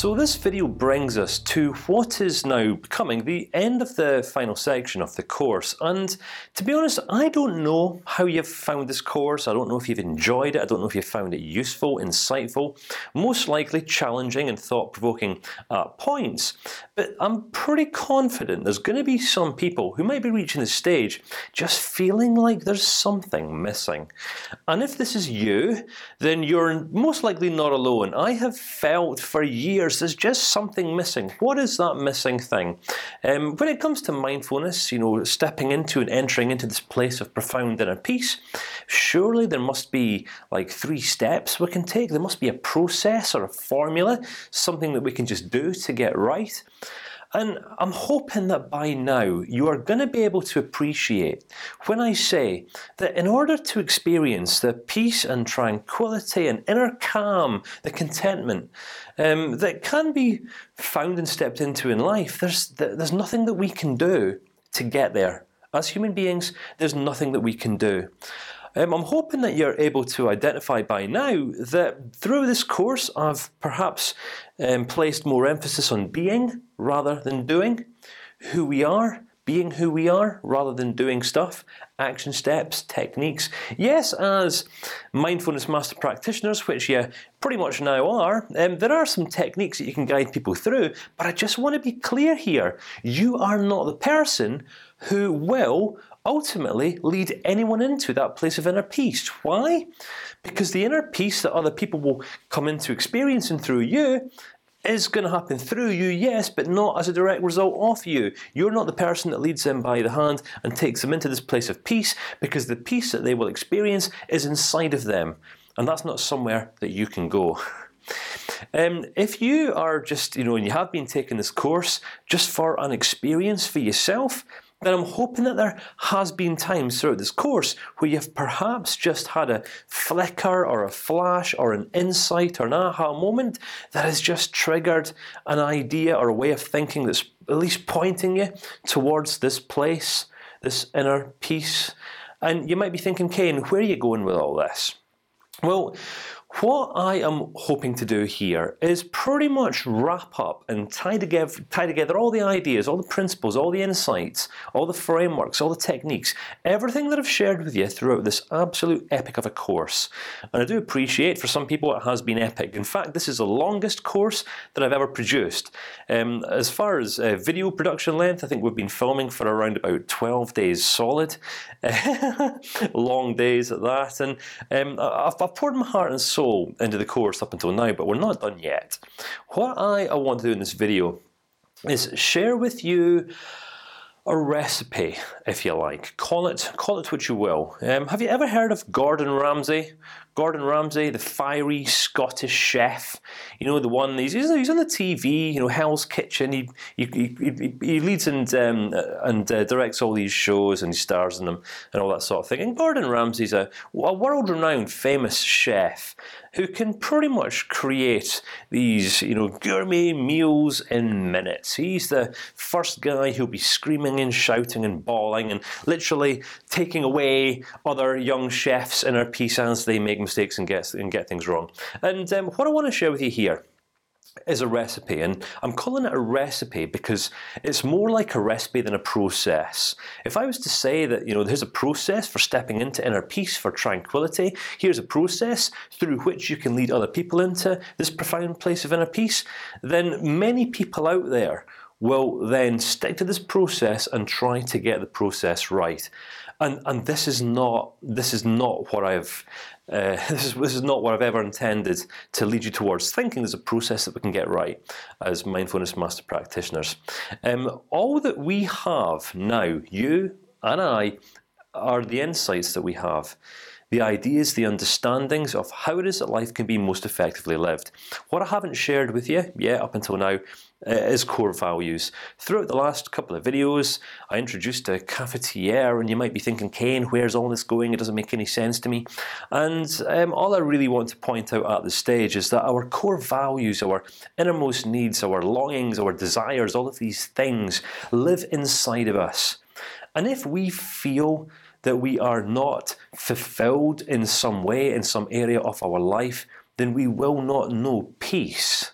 So this video brings us to what is now becoming the end of the final section of the course. And to be honest, I don't know how you've found this course. I don't know if you've enjoyed it. I don't know if you've found it useful, insightful, most likely challenging and thought-provoking at points. But I'm pretty confident there's going to be some people who might be reaching this stage just feeling like there's something missing. And if this is you, then you're most likely not alone. I have felt for years years, there's just something missing. What is that missing thing? Um, when it comes to mindfulness, you know, stepping into and entering into this place of profound inner peace, surely there must be like three steps we can take. There must be a process or a formula, something that we can just do to get right. And I'm hoping that by now you are going to be able to appreciate when I say that in order to experience the peace and tranquility and inner calm, the contentment um, that can be found and stepped into in life, there's there's nothing that we can do to get there. As human beings, there's nothing that we can do. Um, I'm hoping that you're able to identify by now that through this course I've perhaps um, placed more emphasis on being rather than doing, who we are, being who we are rather than doing stuff, action steps, techniques. Yes, as mindfulness master practitioners, which you pretty much now are, um, there are some techniques that you can guide people through. But I just want to be clear here: you are not the person who will ultimately lead anyone into that place of inner peace. Why? Because the inner peace that other people will come into experiencing through you is going to happen through you, yes, but not as a direct result of you. You're not the person that leads them by the hand and takes them into this place of peace, because the peace that they will experience is inside of them, and that's not somewhere that you can go. Um, if you are just, you know, and you have been taking this course just for an experience for yourself, then I'm hoping that there has been times throughout this course where you've perhaps just had a flicker or a flash or an insight or an aha moment that has just triggered an idea or a way of thinking that's at least pointing you towards this place, this inner peace. And you might be thinking, Kane, where are you going with all this? Well, what I am hoping to do here is pretty much wrap up and tie together, tie together all the ideas, all the principles, all the insights, all the frameworks, all the techniques, everything that I've shared with you throughout this absolute epic of a course. And I do appreciate for some people it has been epic. In fact, this is the longest course that I've ever produced. Um, as far as uh, video production length, I think we've been filming for around about 12 days solid, long days at that. And um, I've, I've poured my heart and soul soul into the course up until now, but we're not done yet. What I, I want to do in this video is share with you a recipe, if you like. Call it call it what you will. Um, have you ever heard of Gordon Ramsay? Gordon Ramsay, the fiery Scottish chef, you know the one he's he's on the TV, you know Hell's Kitchen. He he, he, he leads and um, and uh, directs all these shows and he stars in them and all that sort of thing. And Gordon Ramsay's a, a world-renowned, famous chef who can pretty much create these, you know, gourmet meals in minutes. He's the first guy who'll be screaming and shouting and bawling and literally taking away other young chefs in our peace as they make mistakes and get and get things wrong. And um, what I want to share with you here is a recipe, and I'm calling it a recipe because it's more like a recipe than a process. If I was to say that you know there's a process for stepping into inner peace, for tranquility, here's a process through which you can lead other people into this profound place of inner peace, then many people out there will then stick to this process and try to get the process right. And and this is not this is not what I've uh, this is this is not what I've ever intended to lead you towards. Thinking there's a process that we can get right as mindfulness master practitioners. Um, all that we have now, you and I, are the insights that we have the ideas, the understandings of how it is that life can be most effectively lived. What I haven't shared with you yet up until now uh, is core values. Throughout the last couple of videos, I introduced a cafetiere, and you might be thinking, Kane, where's all this going? It doesn't make any sense to me. And um, all I really want to point out at this stage is that our core values, our innermost needs, our longings, our desires, all of these things live inside of us. And if we feel that we are not fulfilled in some way in some area of our life, then we will not know peace.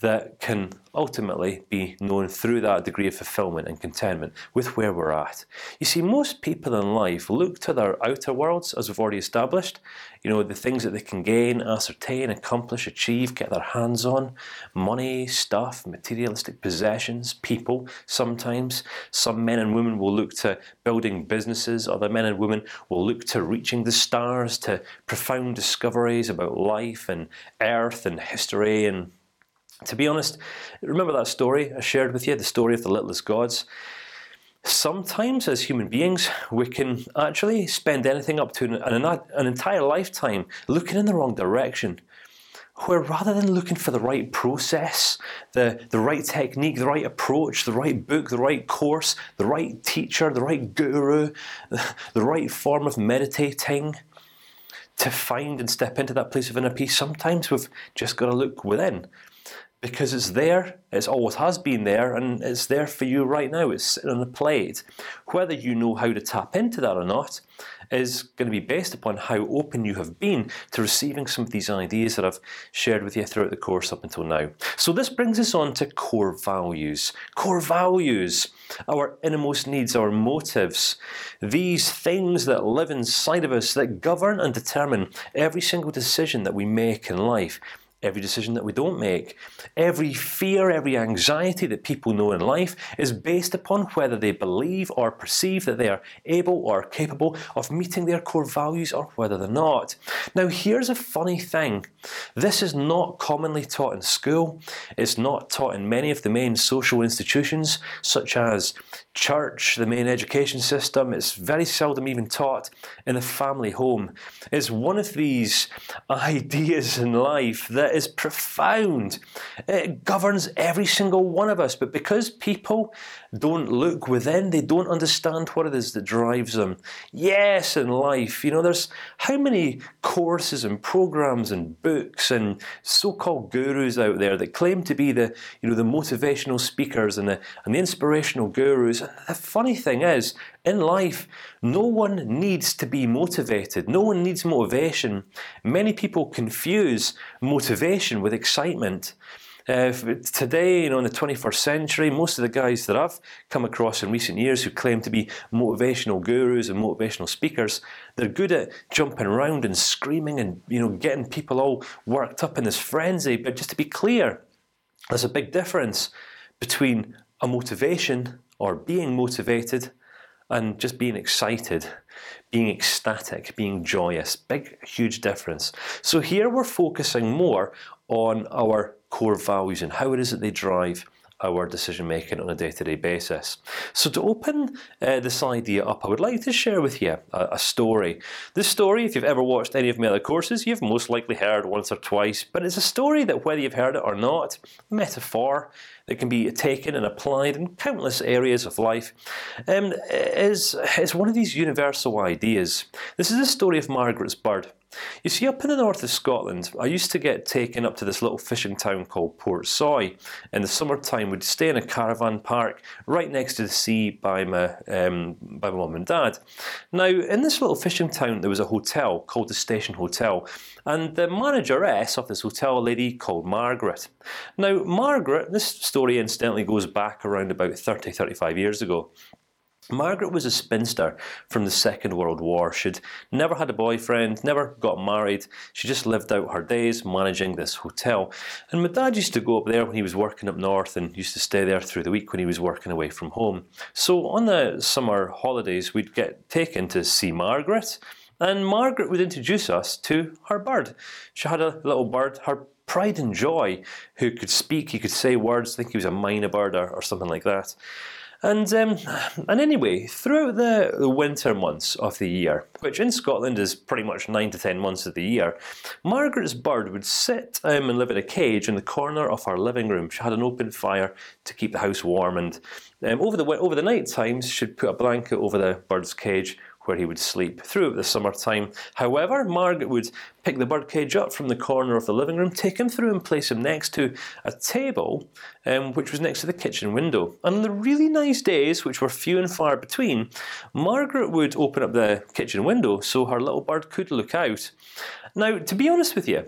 That can ultimately be known through that degree of fulfillment and contentment with where we're at. You see, most people in life look to their outer worlds, as we've already established. You know, the things that they can gain, ascertain, accomplish, achieve, get their hands on: money, stuff, materialistic possessions, people. Sometimes, some men and women will look to building businesses. Other men and women will look to reaching the stars, to profound discoveries about life and Earth and history and to be honest, remember that story I shared with you, the story of the littlest gods. Sometimes, as human beings, we can actually spend anything up to an, an, an entire lifetime looking in the wrong direction where rather than looking for the right process, the the right technique, the right approach, the right book, the right course, the right teacher, the right guru, the right form of meditating, to find and step into that place of inner peace, sometimes we've just got to look within because it's there. It's always has been there, and it's there for you right now. It's sitting on the plate. Whether you know how to tap into that or not is going to be based upon how open you have been to receiving some of these ideas that I've shared with you throughout the course up until now. So this brings us on to core values. Core values, our innermost needs, our motives, these things that live inside of us that govern and determine every single decision that we make in life every decision that we don't make. Every fear, every anxiety that people know in life is based upon whether they believe or perceive that they are able or capable of meeting their core values or whether they're not. Now, here's a funny thing: this is not commonly taught in school. It's not taught in many of the main social institutions, such as church, the main education system. It's very seldom even taught in the family home. It's one of these ideas in life that is profound. It governs every single one of us. But because people don't look within, they don't understand what it is that drives them. Yes, in life, you know, there's how many courses and programs and books and so-called gurus out there that claim to be the, you know, the motivational speakers and the and the inspirational gurus. And the funny thing is, in life, no one needs to be motivated. No one needs motivation. Many people confuse motivation with excitement. Uh, today, you know, in the 21st century, most of the guys that I've come across in recent years who claim to be motivational gurus and motivational speakers, they're good at jumping around and screaming and you know getting people all worked up in this frenzy. But just to be clear, there's a big difference between a motivation or being motivated and just being excited, being ecstatic, being joyous. Big, huge difference. So here we're focusing more on our core values and how it is that they drive our decision making on a day-to-day -day basis. So to open uh, this idea up, I would like to share with you a, a, story. This story, if you've ever watched any of my other courses, you've most likely heard once or twice. But it's a story that, whether you've heard it or not, metaphor that can be taken and applied in countless areas of life, um, is is one of these universal ideas. This is the story of Margaret's bird. You see, up in the north of Scotland, I used to get taken up to this little fishing town called Portsoy. In the summertime, we'd stay in a caravan park right next to the sea by my um, by my mum and dad. Now, in this little fishing town, there was a hotel called the Station Hotel, and the manageress of this hotel, a lady called Margaret. Now, Margaret, this story incidentally goes back around about 30, 35 years ago. Margaret was a spinster from the Second World War. She'd never had a boyfriend, never got married. She just lived out her days managing this hotel. And my dad used to go up there when he was working up north, and used to stay there through the week when he was working away from home. So on the summer holidays, we'd get taken to see Margaret, and Margaret would introduce us to her bird. She had a little bird, her pride and joy, who could speak, he could say words. I think he was a mynah bird or, or something like that. And um, and anyway, throughout the, the winter months of the year, which in Scotland is pretty much nine to ten months of the year, Margaret's bird would sit um, and live in a cage in the corner of our living room. She had an open fire to keep the house warm, and um, over the over the night times, she'd put a blanket over the bird's cage where he would sleep throughout the summertime. However, Margaret would pick the birdcage up from the corner of the living room, take him through, and place him next to a table, um, which was next to the kitchen window. And on the really nice days, which were few and far between, Margaret would open up the kitchen window so her little bird could look out. Now, to be honest with you.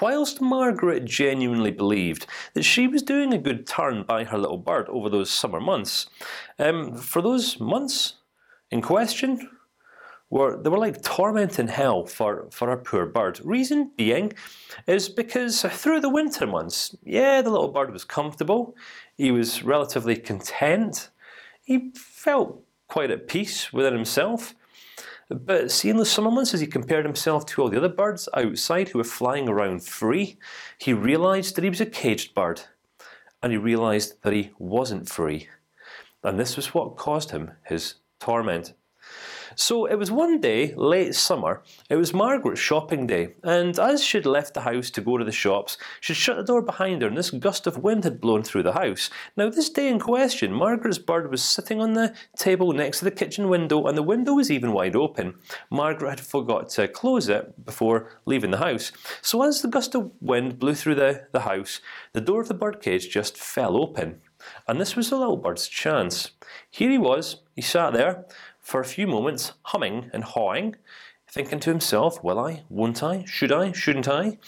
Whilst Margaret genuinely believed that she was doing a good turn by her little bird over those summer months, um, for those months in question, were they were like torment in hell for for our poor bird. Reason being, is because through the winter months, yeah, the little bird was comfortable, he was relatively content, he felt quite at peace within himself. But seeing the summer months, as he compared himself to all the other birds outside who were flying around free, he realized that he was a caged bird, and he realized that he wasn't free, and this was what caused him his torment. So it was one day, late summer. It was Margaret's shopping day, and as she'd left the house to go to the shops, she'd shut the door behind her, and this gust of wind had blown through the house. Now, this day in question, Margaret's bird was sitting on the table next to the kitchen window, and the window was even wide open. Margaret had forgot to close it before leaving the house. So as the gust of wind blew through the the house, the door of the bird cage just fell open. And this was the little bird's chance. Here he was. He sat there, for a few moments, humming and hawing, thinking to himself, "Will I? Won't I? Should I? Shouldn't I?"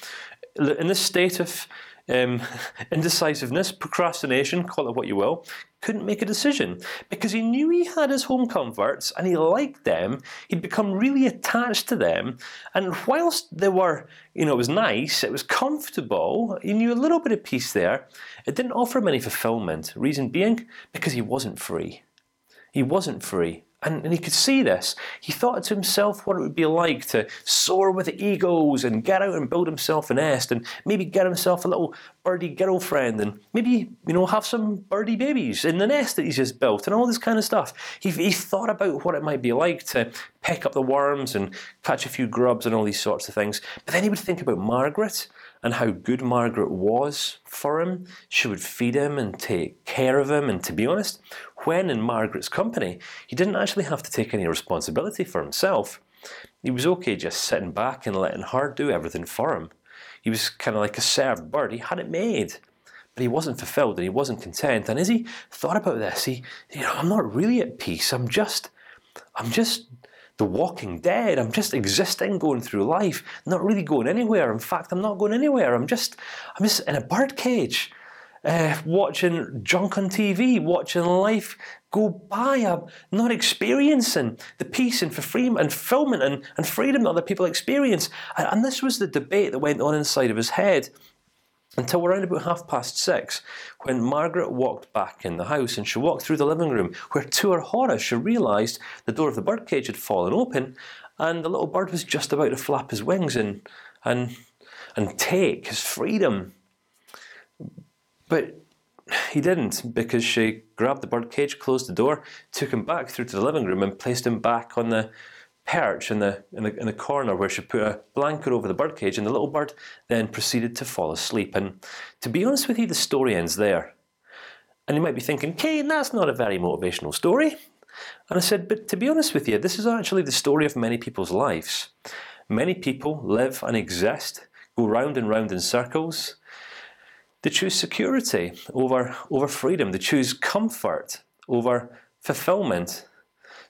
In this state of um, indecisiveness, procrastination, call it what you will, couldn't make a decision because he knew he had his home comforts and he liked them. He'd become really attached to them, and whilst they were, you know, it was nice, it was comfortable. He knew a little bit of peace there. It didn't offer him any fulfillment. Reason being, because he wasn't free. He wasn't free. And, and, he could see this. He thought to himself what it would be like to soar with the eagles and get out and build himself a nest, and maybe get himself a little birdie girlfriend, and maybe you know have some birdie babies in the nest that he's just built, and all this kind of stuff. He, he thought about what it might be like to pick up the worms and catch a few grubs and all these sorts of things. But then he would think about Margaret and how good Margaret was for him. She would feed him and take care of him. And to be honest, when in Margaret's company, he didn't actually have to take any responsibility for himself. He was okay just sitting back and letting her do everything for him. He was kind of like a served bird. He had it made, but he wasn't fulfilled and he wasn't content. And as he thought about this, he, you know, I'm not really at peace. I'm just, I'm just the Walking Dead. I'm just existing, going through life, not really going anywhere. In fact, I'm not going anywhere. I'm just, I'm just in a birdcage, uh, watching junk on TV, watching life go by. Not experiencing the peace and freedom and fulfillment and, and freedom that other people experience. And, and this was the debate that went on inside of his head until around about half past six, when Margaret walked back in the house, and she walked through the living room, where to her horror she realised the door of the birdcage had fallen open, and the little bird was just about to flap his wings and and and take his freedom. But he didn't because she grabbed the birdcage, closed the door, took him back through to the living room, and placed him back on the perch in the, in the in the corner where she put a blanket over the birdcage, and the little bird then proceeded to fall asleep. And to be honest with you, the story ends there. And you might be thinking, Kane, that's not a very motivational story. And I said, but to be honest with you, this is actually the story of many people's lives. Many people live and exist, go round and round in circles. They choose security over over freedom. They choose comfort over fulfillment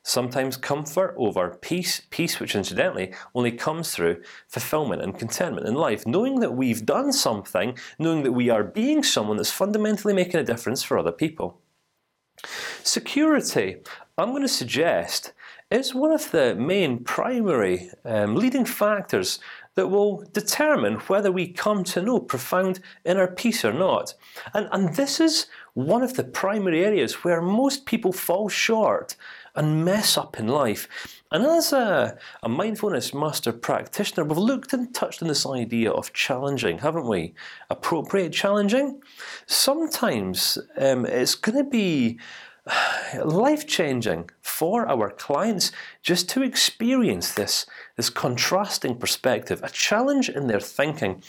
sometimes comfort over peace, peace which incidentally only comes through fulfillment and contentment in life. Knowing that we've done something, knowing that we are being someone that's fundamentally making a difference for other people. Security, I'm going to suggest, is one of the main primary um, leading factors that will determine whether we come to know profound inner peace or not. And, and this is one of the primary areas where most people fall short and mess up in life. And as a, a, mindfulness master practitioner, we've looked and touched on this idea of challenging, haven't we? Appropriate challenging. Sometimes um, it's going to be life changing for our clients just to experience this this contrasting perspective, a challenge in their thinking,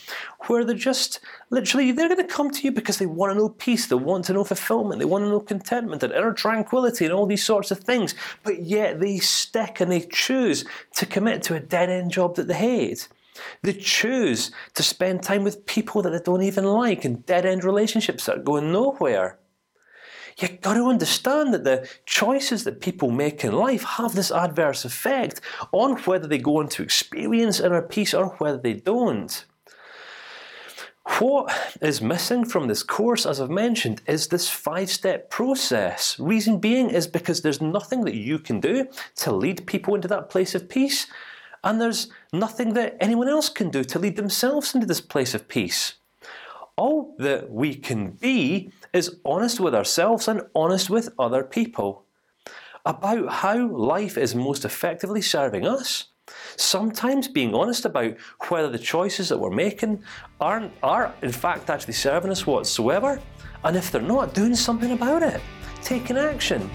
where they're just literally they're going to come to you because they want to know peace, they want to know fulfillment, they want to know contentment and inner tranquility and all these sorts of things, but yet they stick and they choose to commit to a dead end job that they hate. They choose to spend time with people that they don't even like and dead end relationships that are going nowhere you got to understand that the choices that people make in life have this adverse effect on whether they go on to experience inner peace or whether they don't. What is missing from this course, as I've mentioned, is this five-step process. Reason being is because there's nothing that you can do to lead people into that place of peace, and there's nothing that anyone else can do to lead themselves into this place of peace. All that we can be is honest with ourselves and honest with other people about how life is most effectively serving us. Sometimes being honest about whether the choices that we're making aren't are in fact actually serving us whatsoever, and if they're not, doing something about it, taking action.